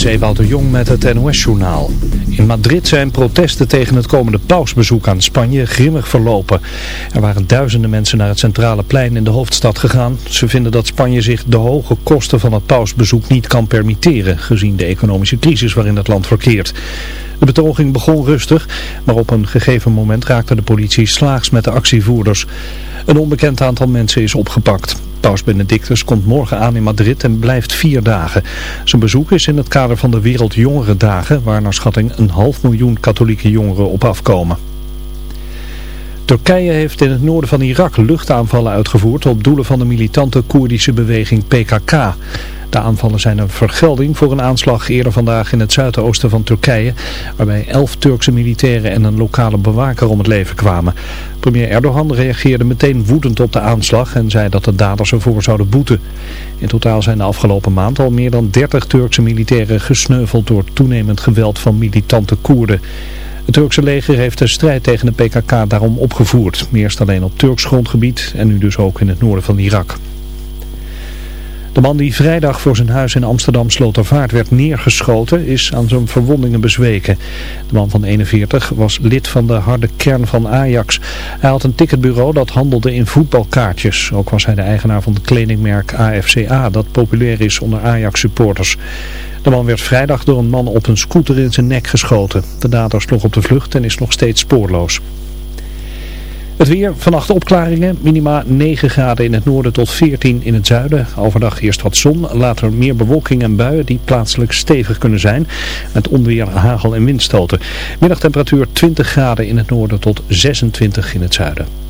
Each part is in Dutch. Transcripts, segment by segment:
is Ewout de Jong met het NOS-journaal. In Madrid zijn protesten tegen het komende pausbezoek aan Spanje grimmig verlopen. Er waren duizenden mensen naar het centrale plein in de hoofdstad gegaan. Ze vinden dat Spanje zich de hoge kosten van het pausbezoek niet kan permitteren, gezien de economische crisis waarin het land verkeert. De betoging begon rustig, maar op een gegeven moment raakte de politie slaags met de actievoerders. Een onbekend aantal mensen is opgepakt. Paus Benedictus komt morgen aan in Madrid en blijft vier dagen. Zijn bezoek is in het kader van de Wereldjongerendagen, waar naar schatting een half miljoen katholieke jongeren op afkomen. Turkije heeft in het noorden van Irak luchtaanvallen uitgevoerd op doelen van de militante Koerdische beweging PKK. De aanvallen zijn een vergelding voor een aanslag eerder vandaag in het zuidoosten van Turkije, waarbij elf Turkse militairen en een lokale bewaker om het leven kwamen. Premier Erdogan reageerde meteen woedend op de aanslag en zei dat de daders ervoor zouden boeten. In totaal zijn de afgelopen maand al meer dan 30 Turkse militairen gesneuveld door toenemend geweld van militante Koerden. Het Turkse leger heeft de strijd tegen de PKK daarom opgevoerd. Eerst alleen op Turks grondgebied en nu dus ook in het noorden van Irak. De man die vrijdag voor zijn huis in Amsterdam Slotervaart werd neergeschoten is aan zijn verwondingen bezweken. De man van 41 was lid van de harde kern van Ajax. Hij had een ticketbureau dat handelde in voetbalkaartjes. Ook was hij de eigenaar van het kledingmerk AFCA dat populair is onder Ajax supporters. De man werd vrijdag door een man op een scooter in zijn nek geschoten. De dader sloeg op de vlucht en is nog steeds spoorloos. Het weer, vannacht opklaringen, minima 9 graden in het noorden tot 14 in het zuiden. Overdag eerst wat zon, later meer bewolking en buien die plaatselijk stevig kunnen zijn. Met onweer, hagel en windstoten. Middagtemperatuur 20 graden in het noorden tot 26 in het zuiden.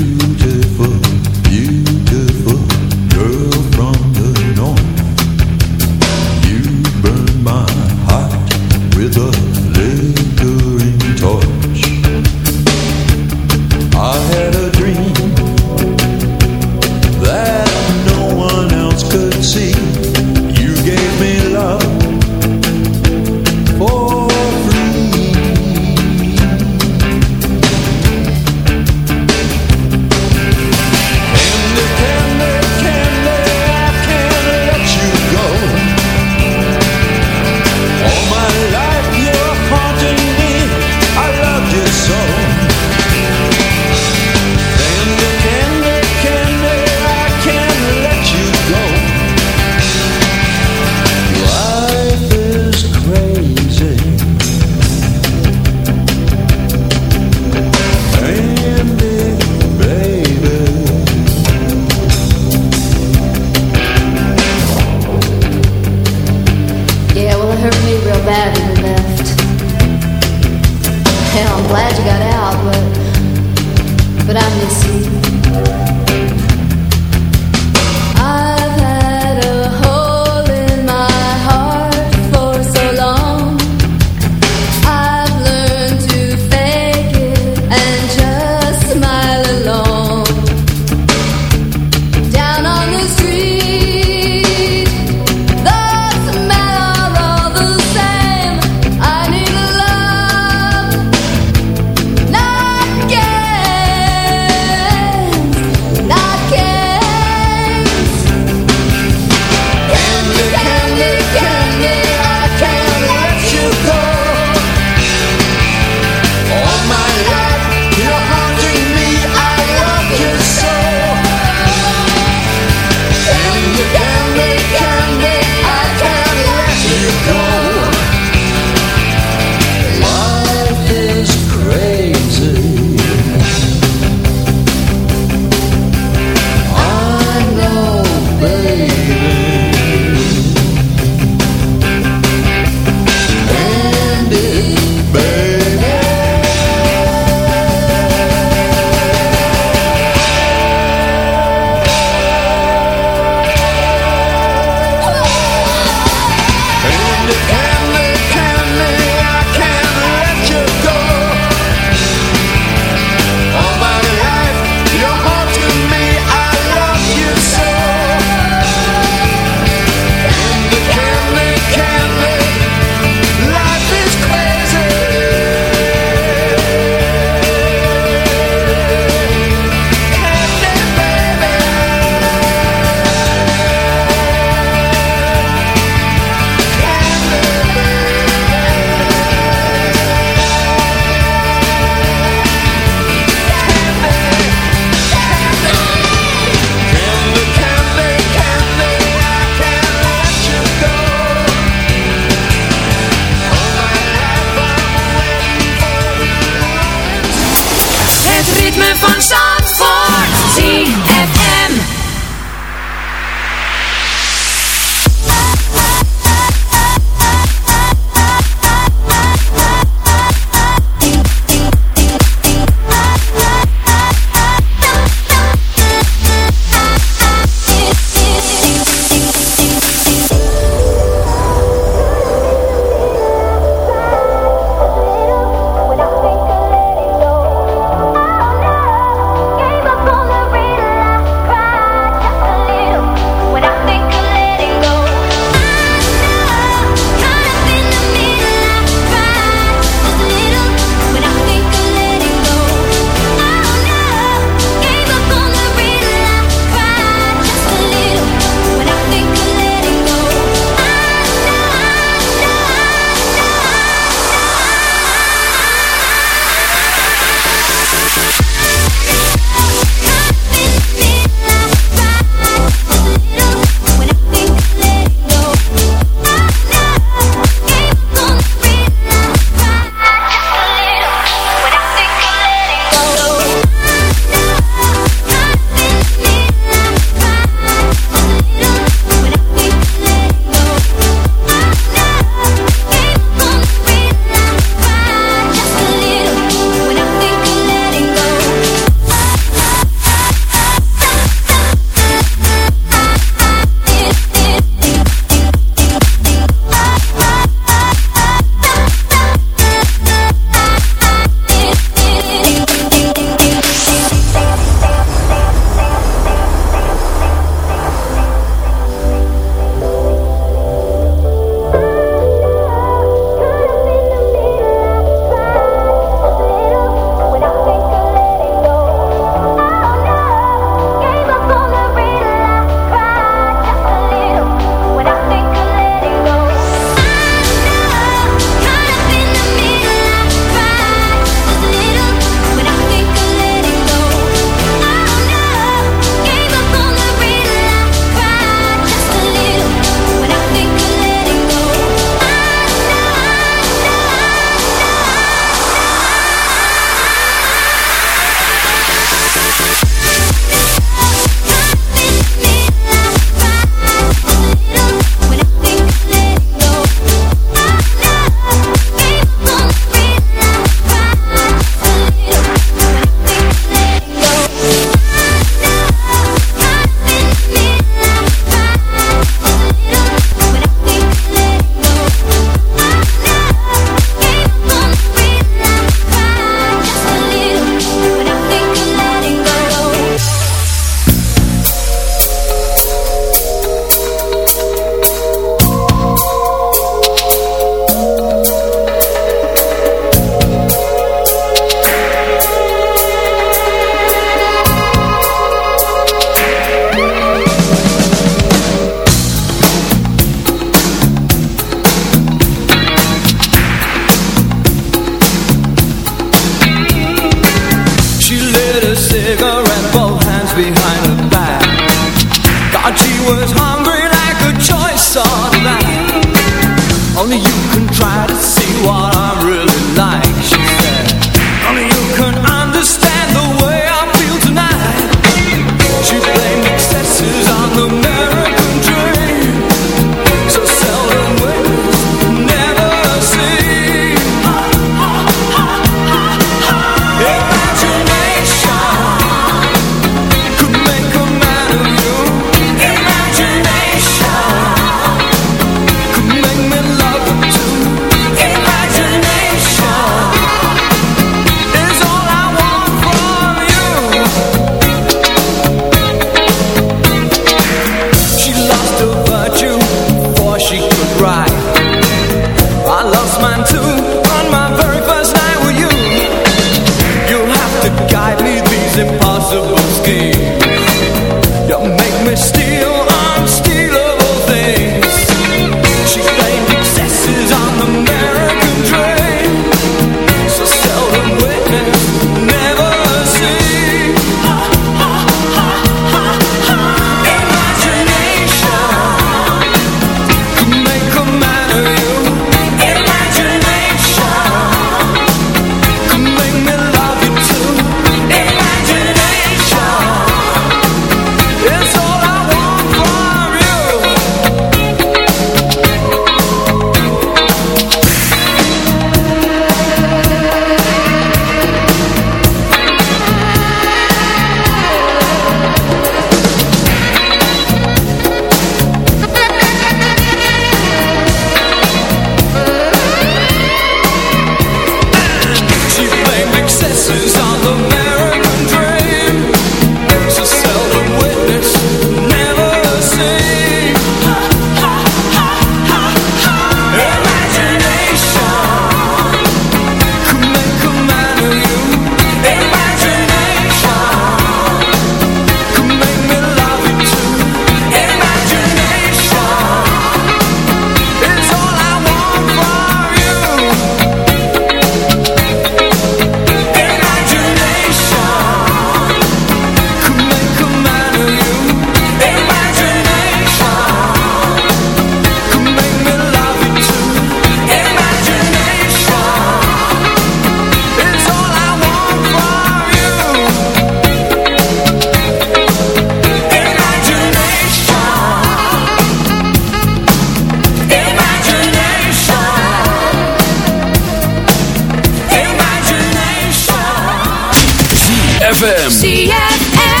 Imagination. Imagination. FM. ZFM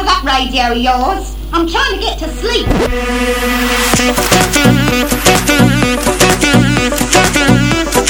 with that radio yours? I'm trying to get to sleep.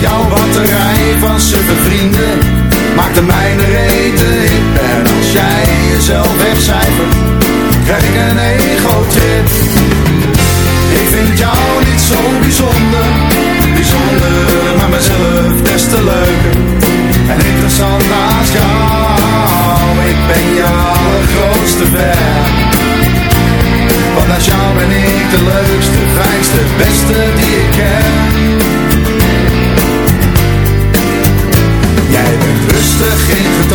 jouw batterij van suffe vrienden. Maakt de mijne reten ik ben als jij jezelf wegcijfert Krijg ik een ego-trip. Ik vind jou niet zo bijzonder Bijzonder, maar mezelf des te leuker En interessant naast jou. Ik ben jouw allergrootste ver. Want als jou ben ik de leukste, fijnste, beste die ik ken. Geen in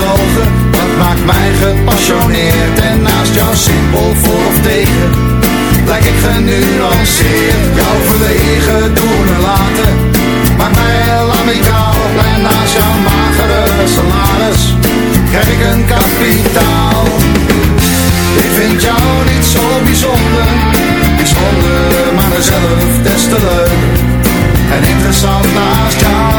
Dat maakt mij gepassioneerd En naast jouw simpel voor of tegen. Lijk ik genuanceerd Jouw verlegen doen en laten. Maakt mij heel amicaal En naast jouw magere salaris Krijg ik een kapitaal. Ik vind jou niet zo bijzonder Bijzonder maar mezelf des te leuk En interessant naast jou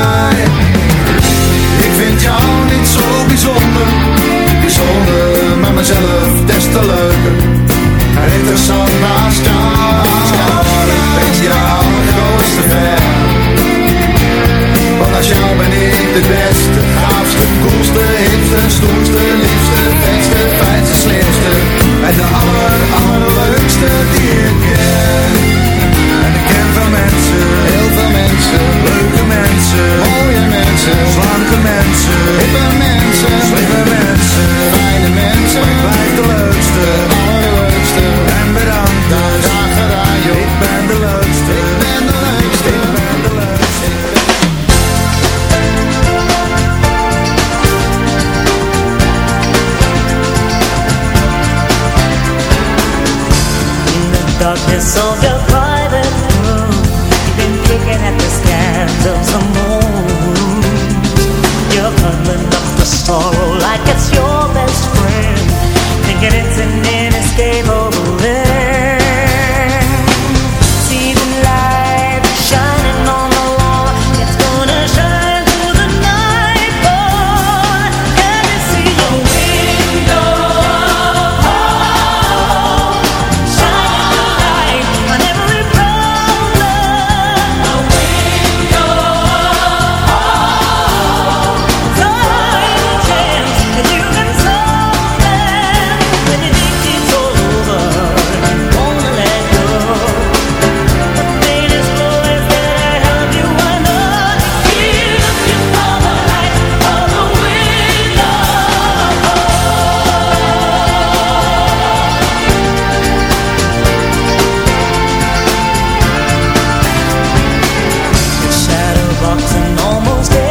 Jou niet zo bijzonder, bijzonder, maar mezelf des te leuker. Interessant naast jou, ik ben jouw grootste fan. Want als jou ben ik de beste, gaafste, koelste, hipste, stoerste, liefste, beste, fijnste, slimste. En de aller, allerleukste die ik ken. En ik ken veel mensen, heel veel mensen, leuke mensen, mooie mensen, slanke mensen, hippe mensen, slimme mensen, fijne mensen. Maar ik blijf de leukste, allerleukste. En bedankt, daar graag gedaan joh. Ik ben de leukste, ik ben de leukste, ik ben de leukste. darkness of your box and almost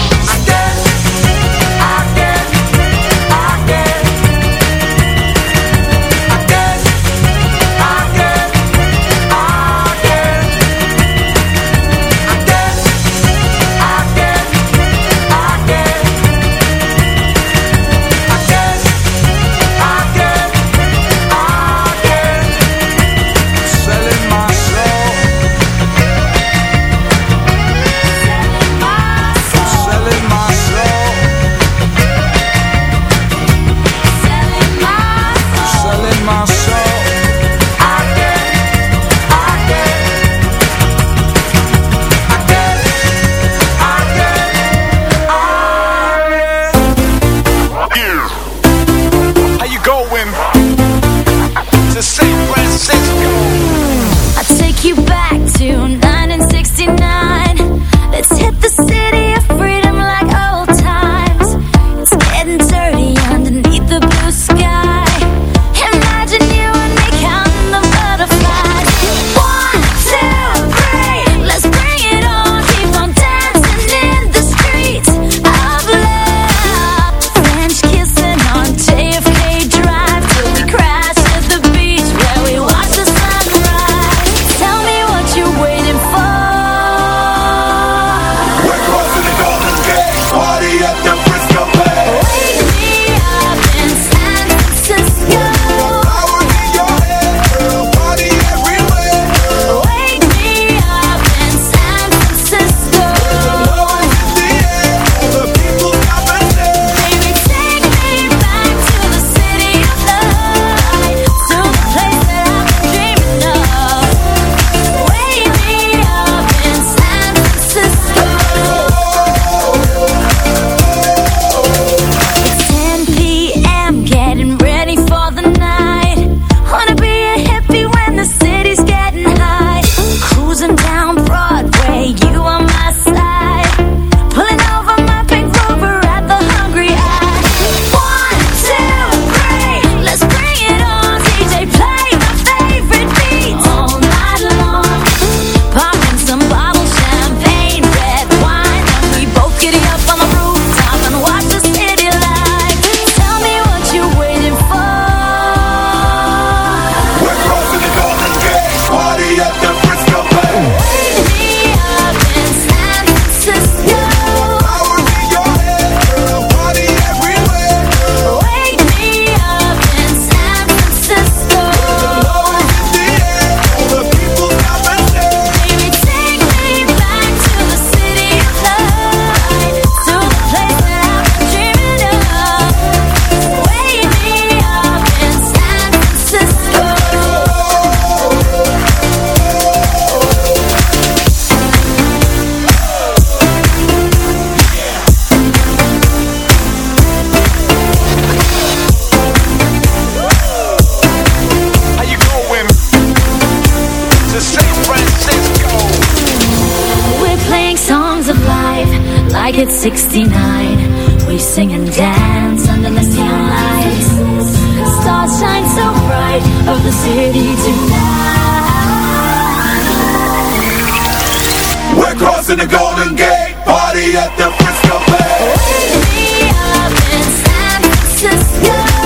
in the Golden Gate, party at the Frisco Bay. Wake me up in San Francisco.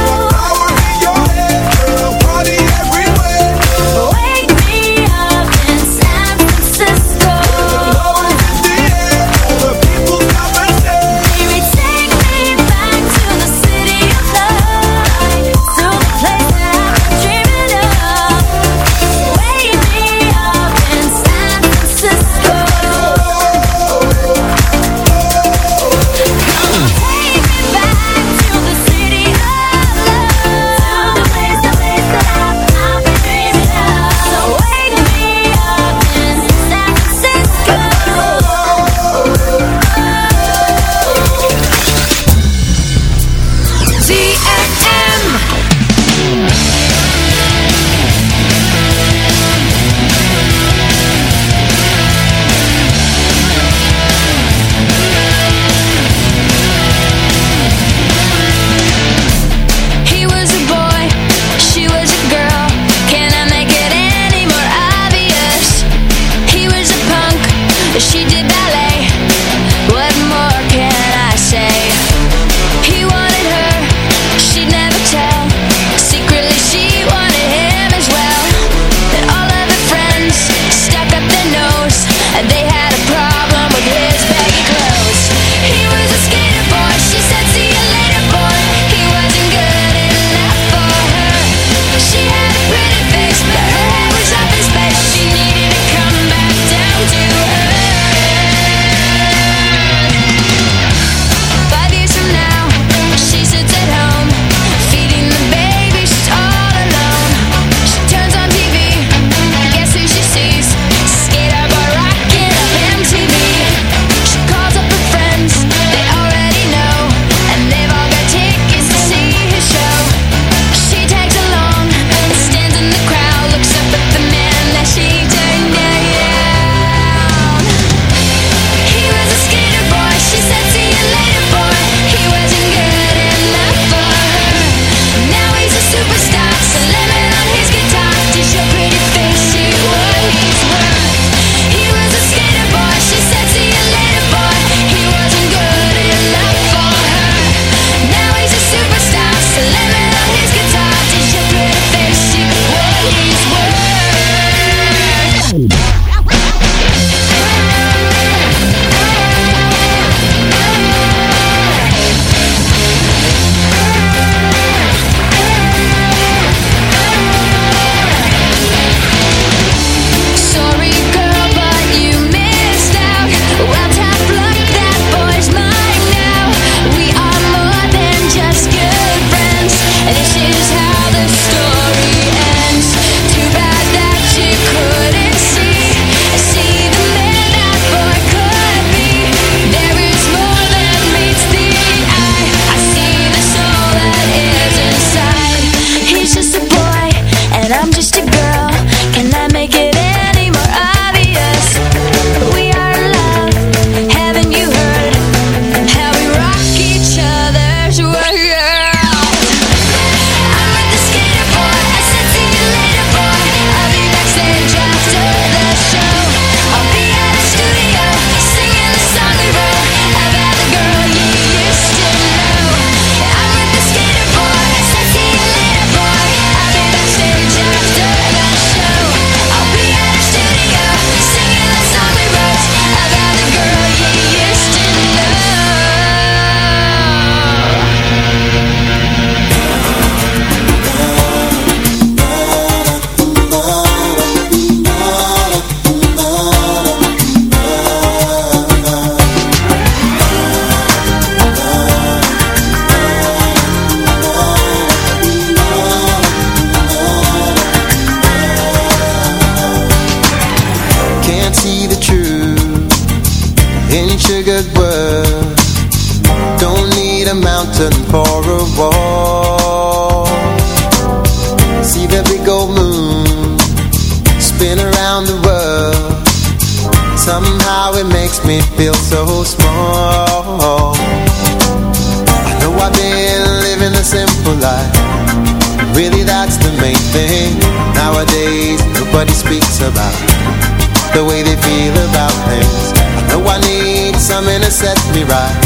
Set me right.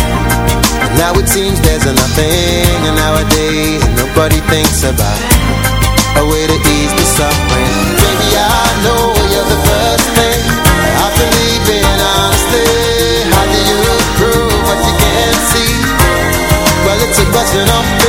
And now it seems there's a nothing And nowadays nobody thinks about. A way to ease the suffering. Baby I know you're the first thing. I believe in honestly How do you prove what you can't see? Well it's a question of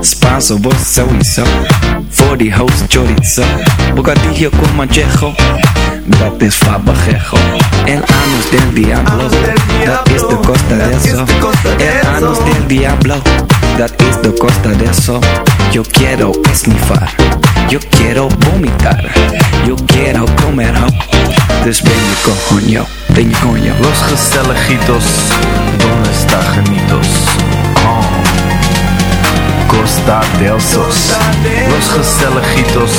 Spanso, vos sowieso. Voor die host chorizo. Bocadillo con manchejo. Dat is fabajejo. El anus del diablo. Dat is de costa de eso. El anus del diablo. Dat is de costa de eso. Yo quiero esnifar. Yo quiero vomitar. Yo quiero comer ho. Dus ben je coño. Ben je coño. Los gezelligitos, donde está genitos? Oh. Costa del Sos. Los gezelligitos,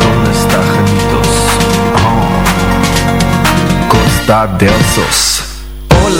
donde está? Oh. Costa del Sos.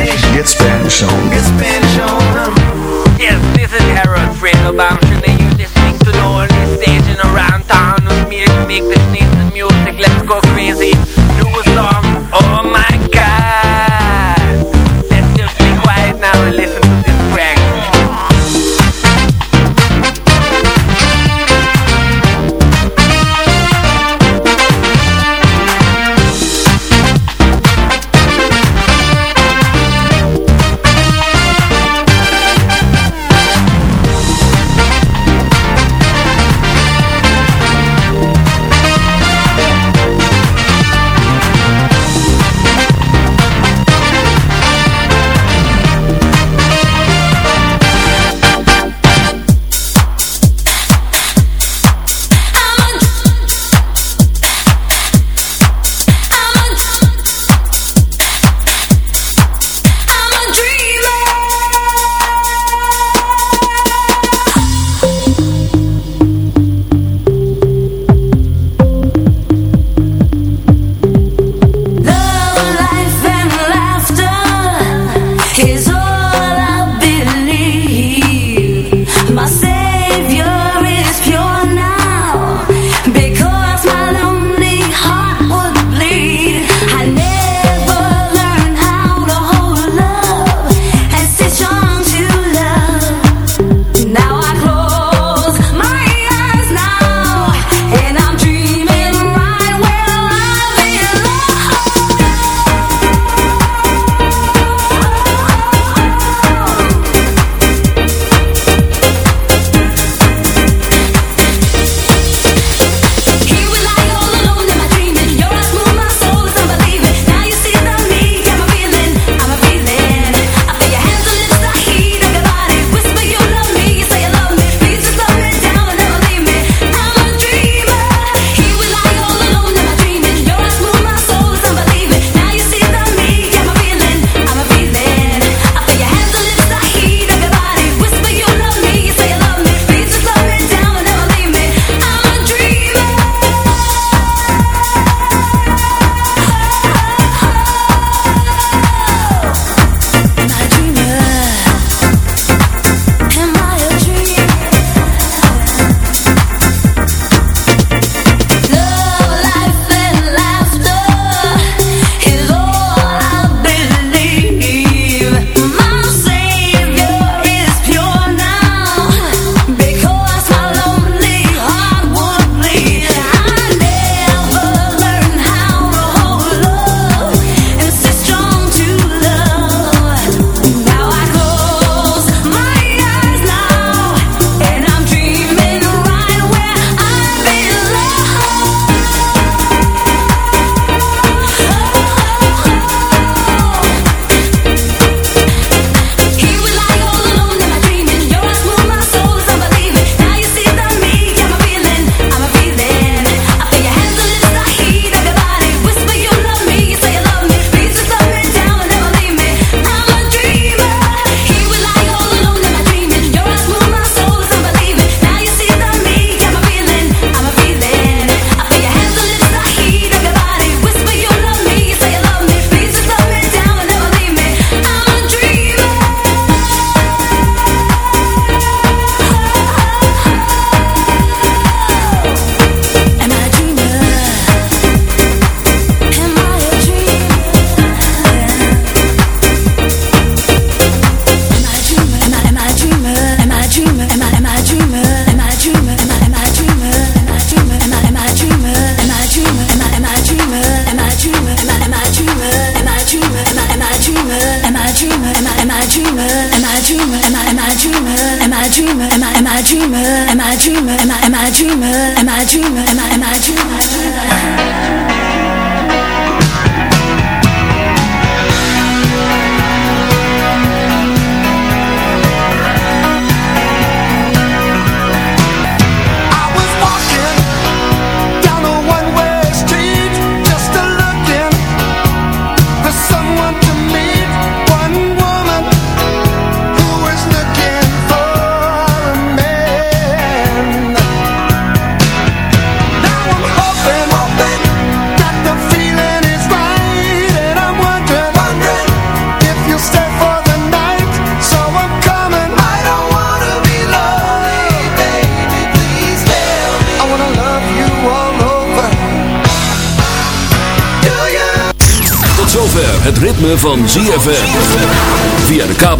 Get Spanish. Get Spanish on. Get Spanish on. Yes, this is Harold Friedelbaum. Should they use listening to the only station around town with me to make this nice music? Let's go crazy.